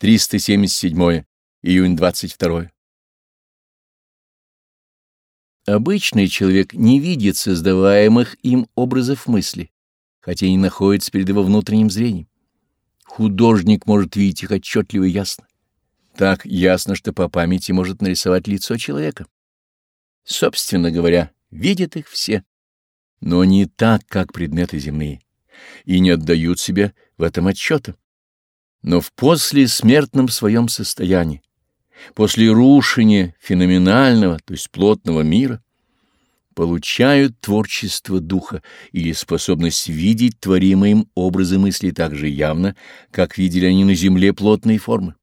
377 июнь 22 Обычный человек не видит создаваемых им образов мысли, хотя и находится перед его внутренним зрением. Художник может видеть их отчетливо и ясно. Так ясно, что по памяти может нарисовать лицо человека. Собственно говоря, видят их все, но не так, как предметы земные, и не отдают себе в этом отчета но в послесмертном своем состоянии, после рушения феноменального, то есть плотного мира, получают творчество духа или способность видеть творимые им образы мысли так же явно, как видели они на земле плотные формы.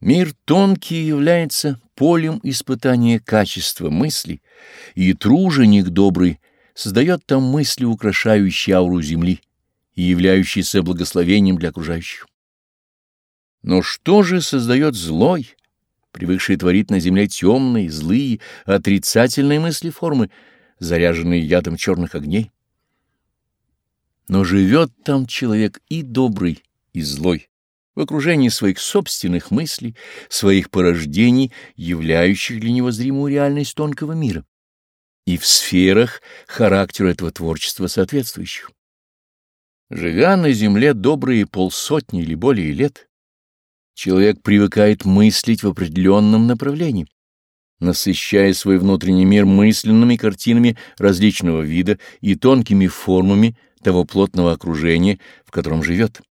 Мир тонкий является полем испытания качества мысли, и труженик добрый создает там мысли, украшающие ауру земли и являющиеся благословением для окружающих. Но что же создает злой, привыкший творить на земле темные, злые, отрицательные мысли формы, заряженные ядом черных огней? Но живет там человек и добрый, и злой, в окружении своих собственных мыслей, своих порождений, являющих для него зримую реальность тонкого мира, и в сферах характеру этого творчества соответствующих. Живя на земле добрые полсотни или более лет, человек привыкает мыслить в определенном направлении, насыщая свой внутренний мир мысленными картинами различного вида и тонкими формами того плотного окружения, в котором живет.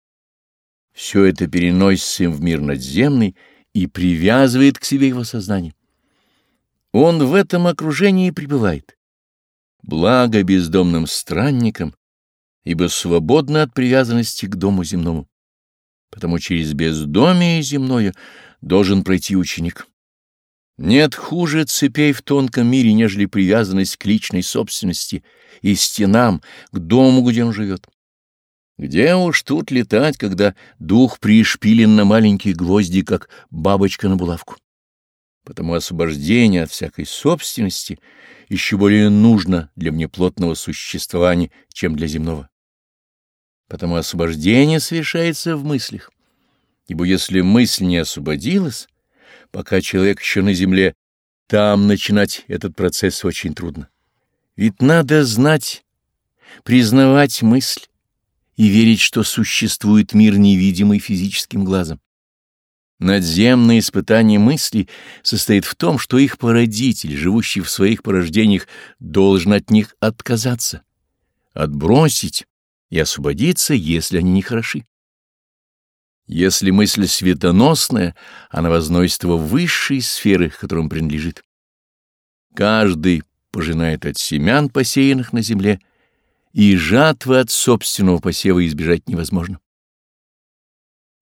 Все это переносится им в мир надземный и привязывает к себе его сознание. Он в этом окружении пребывает. Благо бездомным странникам, ибо свободно от привязанности к дому земному потому через бездомие земное должен пройти ученик. Нет хуже цепей в тонком мире, нежели привязанность к личной собственности и стенам, к дому, где он живет. Где уж тут летать, когда дух пришпилен на маленькие гвозди, как бабочка на булавку? Потому освобождение от всякой собственности еще более нужно для внеплотного существования, чем для земного. Потому освобождение совершается в мыслях. Ибо если мысль не освободилась, пока человек еще на земле, там начинать этот процесс очень трудно. Ведь надо знать, признавать мысль и верить, что существует мир, невидимый физическим глазом. Надземное испытание мысли состоит в том, что их породитель, живущий в своих порождениях, должен от них отказаться, отбросить и освободиться, если они не хороши. Если мысль светоносная, она возносит его в высшие сферы, которым принадлежит. Каждый пожинает от семян, посеянных на земле, и жатвы от собственного посева избежать невозможно.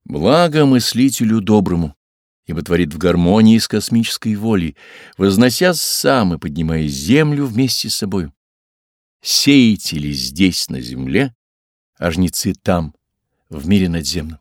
Благо мыслителю доброму, ибо творит в гармонии с космической волей, вознося сам и поднимая землю вместе с собой. Сеятели здесь, на земле, а жнецы там, в мире надземном.